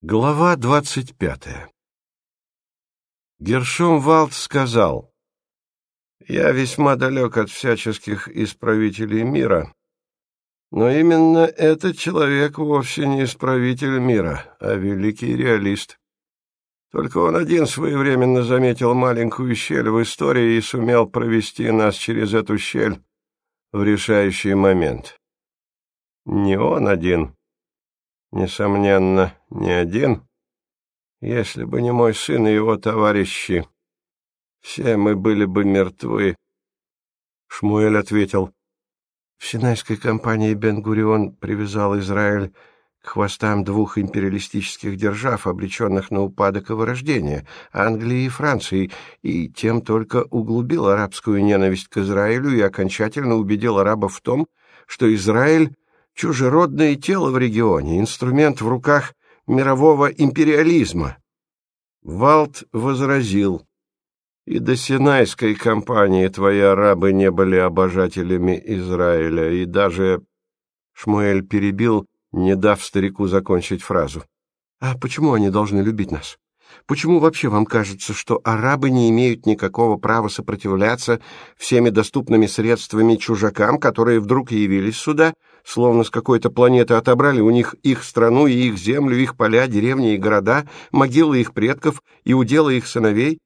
Глава двадцать пятая Гершом Валд сказал, «Я весьма далек от всяческих исправителей мира, но именно этот человек вовсе не исправитель мира, а великий реалист. Только он один своевременно заметил маленькую щель в истории и сумел провести нас через эту щель в решающий момент. Не он один» несомненно, не один. Если бы не мой сын и его товарищи, все мы были бы мертвы. Шмуэль ответил, в Синайской кампании Бен-Гурион привязал Израиль к хвостам двух империалистических держав, обреченных на упадок и вырождение, Англии и Франции, и тем только углубил арабскую ненависть к Израилю и окончательно убедил арабов в том, что Израиль чужеродное тело в регионе, инструмент в руках мирового империализма. Валт возразил, и до Синайской кампании твои арабы не были обожателями Израиля, и даже... Шмуэль перебил, не дав старику закончить фразу. «А почему они должны любить нас? Почему вообще вам кажется, что арабы не имеют никакого права сопротивляться всеми доступными средствами чужакам, которые вдруг явились сюда словно с какой-то планеты отобрали у них их страну и их землю, их поля, деревни и города, могилы их предков и уделы их сыновей.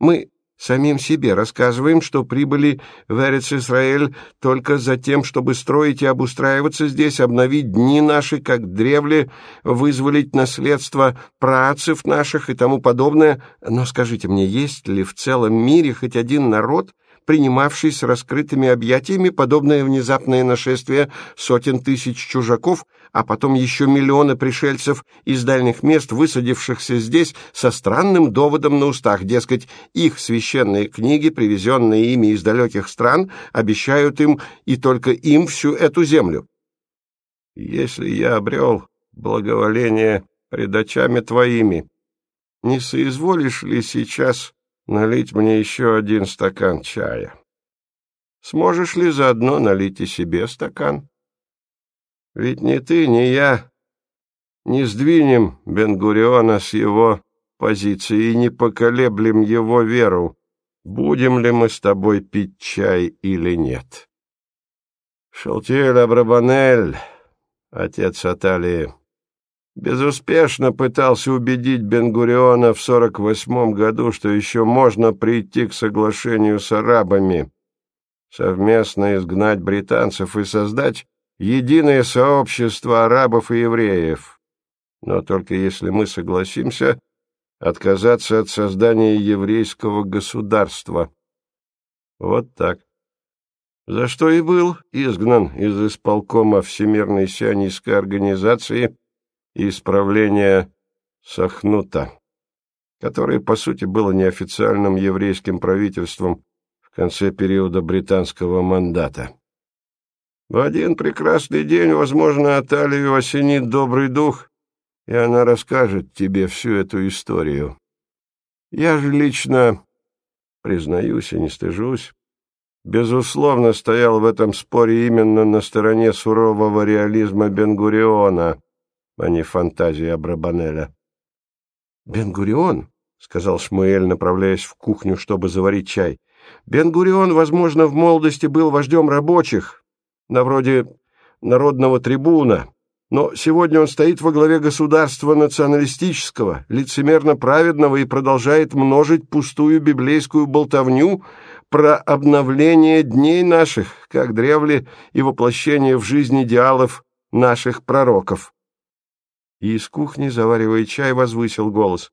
Мы самим себе рассказываем, что прибыли в Эрец-Исраэль только за тем, чтобы строить и обустраиваться здесь, обновить дни наши, как древле, вызволить наследство праотцев наших и тому подобное. Но скажите мне, есть ли в целом мире хоть один народ, принимавший с раскрытыми объятиями подобное внезапное нашествие сотен тысяч чужаков, а потом еще миллионы пришельцев из дальних мест, высадившихся здесь со странным доводом на устах, дескать, их священные книги, привезенные ими из далеких стран, обещают им и только им всю эту землю. Если я обрел благоволение пред очами твоими, не соизволишь ли сейчас налить мне еще один стакан чая. Сможешь ли заодно налить и себе стакан? Ведь ни ты, ни я не сдвинем Бенгуриона с его позиции и не поколеблем его веру, будем ли мы с тобой пить чай или нет. Шалтиэль Абрабанель, отец Аталии, безуспешно пытался убедить Бенгуриона в 48 году, что еще можно прийти к соглашению с арабами, совместно изгнать британцев и создать единое сообщество арабов и евреев. Но только если мы согласимся отказаться от создания еврейского государства. Вот так. За что и был изгнан из исполкома Всемирной сионистской организации и исправления Сахнута, которое, по сути, было неофициальным еврейским правительством в конце периода британского мандата. В один прекрасный день, возможно, Аталию осенит добрый дух, и она расскажет тебе всю эту историю. Я же лично, признаюсь и не стыжусь, безусловно, стоял в этом споре именно на стороне сурового реализма Бенгуриона, а не фантазии Абрабанеля. «Бен-Гурион», — сказал Шмуэль, направляясь в кухню, чтобы заварить чай, — «Бен-Гурион, возможно, в молодости был вождем рабочих, на вроде народного трибуна, но сегодня он стоит во главе государства националистического, лицемерно праведного и продолжает множить пустую библейскую болтовню про обновление дней наших, как древле и воплощение в жизнь идеалов наших пророков и из кухни, заваривая чай, возвысил голос.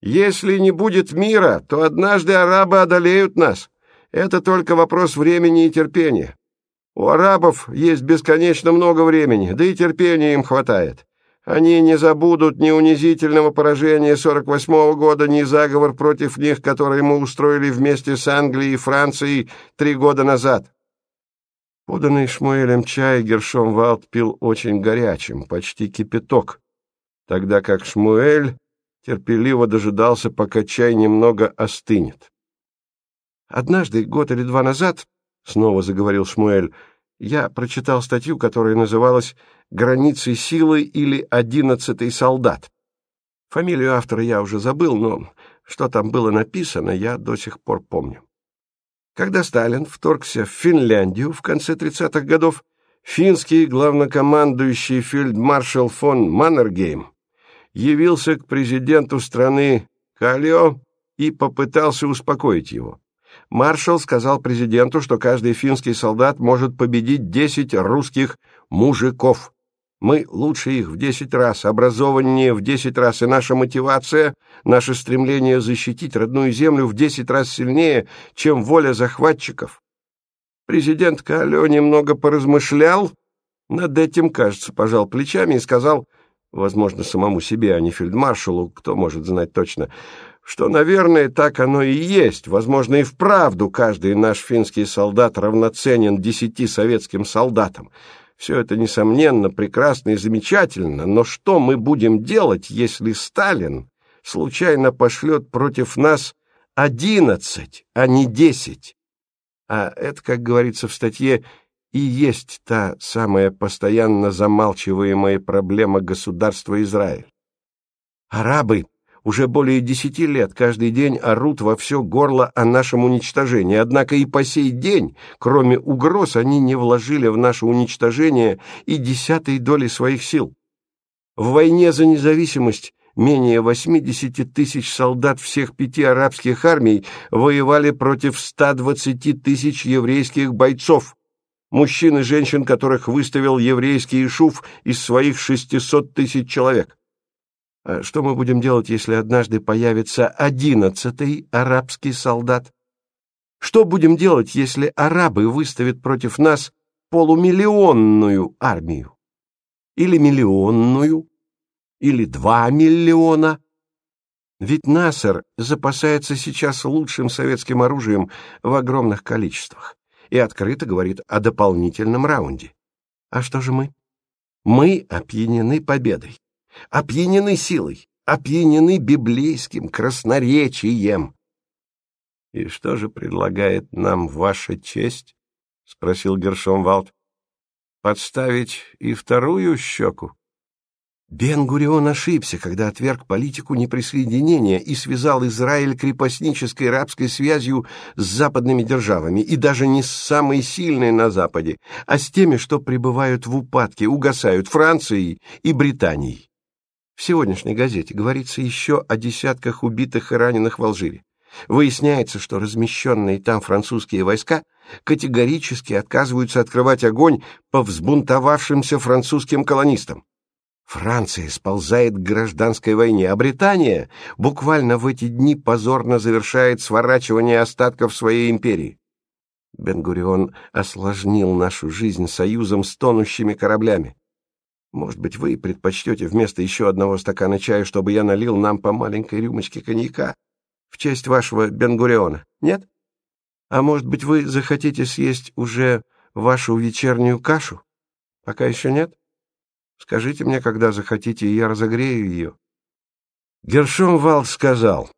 «Если не будет мира, то однажды арабы одолеют нас. Это только вопрос времени и терпения. У арабов есть бесконечно много времени, да и терпения им хватает. Они не забудут ни унизительного поражения 48-го года, ни заговор против них, который мы устроили вместе с Англией и Францией три года назад». Поданный Шмуэлем чай Гершом Валт пил очень горячим, почти кипяток тогда как Шмуэль терпеливо дожидался, пока чай немного остынет. «Однажды, год или два назад, — снова заговорил Шмуэль, — я прочитал статью, которая называлась «Границы силы» или «Одиннадцатый солдат». Фамилию автора я уже забыл, но что там было написано, я до сих пор помню. Когда Сталин вторгся в Финляндию в конце 30-х годов, финский главнокомандующий фельдмаршал фон Маннергейм явился к президенту страны Калио и попытался успокоить его. Маршал сказал президенту, что каждый финский солдат может победить 10 русских мужиков. Мы лучше их в десять раз, образованнее в десять раз, и наша мотивация, наше стремление защитить родную землю в десять раз сильнее, чем воля захватчиков. Президент Калё немного поразмышлял над этим, кажется, пожал плечами и сказал, возможно, самому себе, а не фельдмаршалу, кто может знать точно, что, наверное, так оно и есть. Возможно, и вправду каждый наш финский солдат равноценен десяти советским солдатам. Все это, несомненно, прекрасно и замечательно, но что мы будем делать, если Сталин случайно пошлет против нас одиннадцать, а не десять? А это, как говорится в статье, и есть та самая постоянно замалчиваемая проблема государства Израиль. Арабы уже более десяти лет каждый день орут во все горло о нашем уничтожении, однако и по сей день, кроме угроз, они не вложили в наше уничтожение и десятой доли своих сил. В войне за независимость менее 80 тысяч солдат всех пяти арабских армий воевали против 120 тысяч еврейских бойцов, мужчин и женщин, которых выставил еврейский Ишуф из своих 600 тысяч человек. А что мы будем делать, если однажды появится одиннадцатый арабский солдат? Что будем делать, если арабы выставят против нас полумиллионную армию? Или миллионную? Или два миллиона? Ведь Насер запасается сейчас лучшим советским оружием в огромных количествах и открыто говорит о дополнительном раунде. А что же мы? Мы опьянены победой опьянены силой, опьянены библейским красноречием. — И что же предлагает нам ваша честь? — спросил Гершомвалд. — Подставить и вторую щеку? Бен-Гурион ошибся, когда отверг политику неприсоединения и связал Израиль крепостнической рабской связью с западными державами, и даже не с самой сильной на Западе, а с теми, что пребывают в упадке, угасают Францией и Британией. В сегодняшней газете говорится еще о десятках убитых и раненых в Алжире. Выясняется, что размещенные там французские войска категорически отказываются открывать огонь по взбунтовавшимся французским колонистам. Франция сползает к гражданской войне, а Британия буквально в эти дни позорно завершает сворачивание остатков своей империи. Бен-Гурион осложнил нашу жизнь союзом с тонущими кораблями. Может быть, вы предпочтете вместо еще одного стакана чая, чтобы я налил нам по маленькой рюмочке коньяка в честь вашего Бенгуриона, нет? А может быть, вы захотите съесть уже вашу вечернюю кашу? Пока еще нет? Скажите мне, когда захотите, и я разогрею ее. Гершом Вал сказал.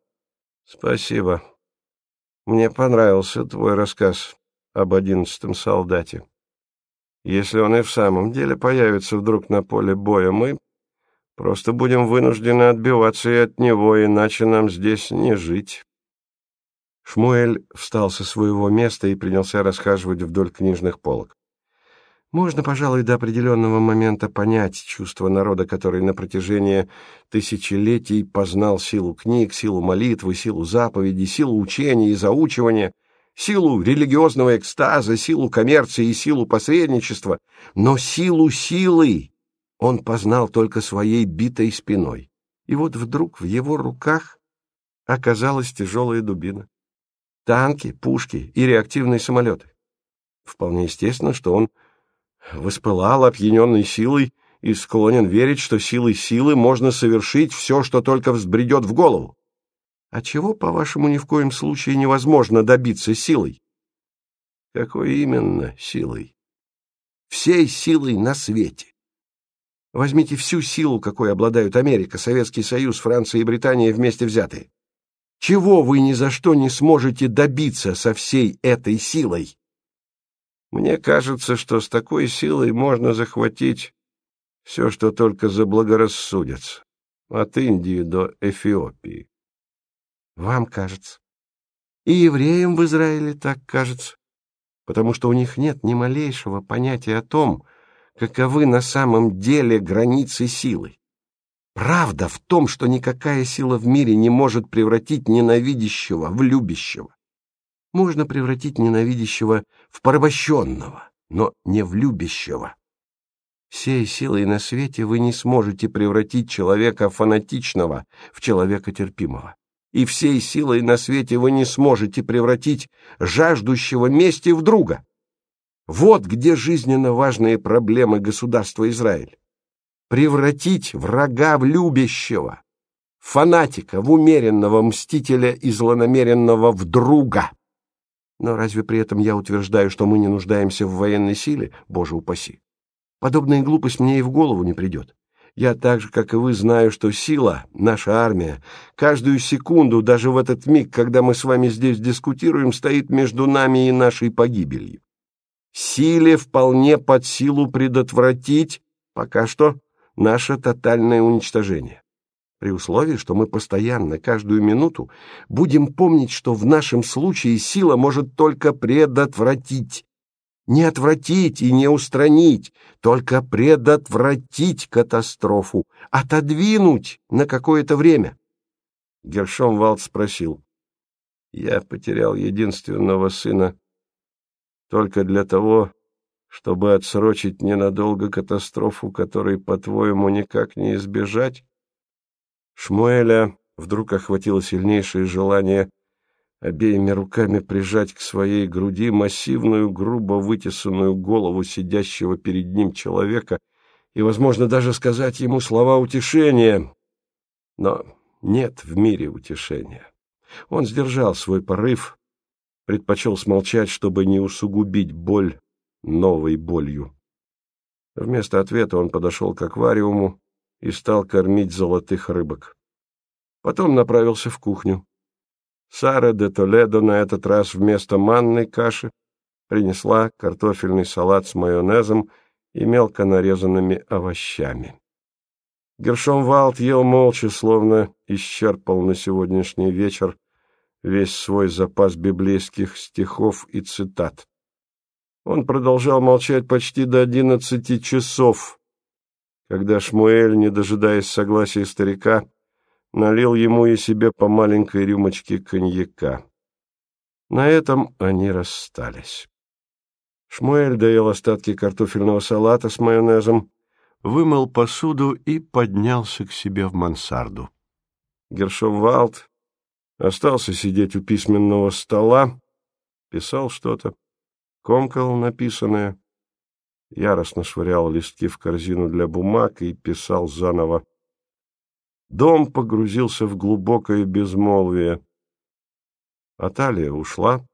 Спасибо. Мне понравился твой рассказ об одиннадцатом солдате. Если он и в самом деле появится вдруг на поле боя, мы просто будем вынуждены отбиваться и от него, иначе нам здесь не жить. Шмуэль встал со своего места и принялся расхаживать вдоль книжных полок. Можно, пожалуй, до определенного момента понять чувство народа, который на протяжении тысячелетий познал силу книг, силу молитвы, силу заповеди, силу учения и заучивания — силу религиозного экстаза, силу коммерции и силу посредничества, но силу силы он познал только своей битой спиной. И вот вдруг в его руках оказалась тяжелая дубина. Танки, пушки и реактивные самолеты. Вполне естественно, что он воспылал опьяненной силой и склонен верить, что силой силы можно совершить все, что только взбредет в голову. А чего, по-вашему, ни в коем случае невозможно добиться силой? Какой именно силой? Всей силой на свете. Возьмите всю силу, какой обладают Америка, Советский Союз, Франция и Британия вместе взятые. Чего вы ни за что не сможете добиться со всей этой силой? Мне кажется, что с такой силой можно захватить все, что только заблагорассудится. от Индии до Эфиопии. Вам кажется. И евреям в Израиле так кажется, потому что у них нет ни малейшего понятия о том, каковы на самом деле границы силы. Правда в том, что никакая сила в мире не может превратить ненавидящего в любящего. Можно превратить ненавидящего в порабощенного, но не в любящего. Всей силой на свете вы не сможете превратить человека фанатичного в человека терпимого. И всей силой на свете вы не сможете превратить жаждущего мести в друга. Вот где жизненно важные проблемы государства Израиль. Превратить врага в любящего, фанатика в умеренного мстителя и злонамеренного в друга. Но разве при этом я утверждаю, что мы не нуждаемся в военной силе? Боже упаси! Подобная глупость мне и в голову не придет. Я так же, как и вы, знаю, что сила, наша армия, каждую секунду, даже в этот миг, когда мы с вами здесь дискутируем, стоит между нами и нашей погибелью. Силе вполне под силу предотвратить, пока что, наше тотальное уничтожение. При условии, что мы постоянно, каждую минуту, будем помнить, что в нашем случае сила может только предотвратить, не отвратить и не устранить, только предотвратить катастрофу, отодвинуть на какое-то время. Гершом Валд спросил. Я потерял единственного сына только для того, чтобы отсрочить ненадолго катастрофу, которой, по-твоему, никак не избежать? Шмуэля вдруг охватило сильнейшее желание обеими руками прижать к своей груди массивную, грубо вытесанную голову сидящего перед ним человека и, возможно, даже сказать ему слова утешения. Но нет в мире утешения. Он сдержал свой порыв, предпочел смолчать, чтобы не усугубить боль новой болью. Вместо ответа он подошел к аквариуму и стал кормить золотых рыбок. Потом направился в кухню. Сара де Толедо на этот раз вместо манной каши принесла картофельный салат с майонезом и мелко нарезанными овощами. Гершом Валт ел молча, словно исчерпал на сегодняшний вечер весь свой запас библейских стихов и цитат. Он продолжал молчать почти до одиннадцати часов, когда Шмуэль, не дожидаясь согласия старика, налил ему и себе по маленькой рюмочке коньяка. На этом они расстались. Шмуэль доел остатки картофельного салата с майонезом, вымыл посуду и поднялся к себе в мансарду. Гершом Валд остался сидеть у письменного стола, писал что-то, комкал написанное, яростно швырял листки в корзину для бумаг и писал заново. Дом погрузился в глубокое безмолвие. Аталия ушла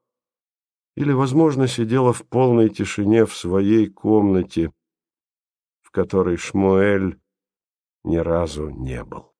или, возможно, сидела в полной тишине в своей комнате, в которой Шмуэль ни разу не был.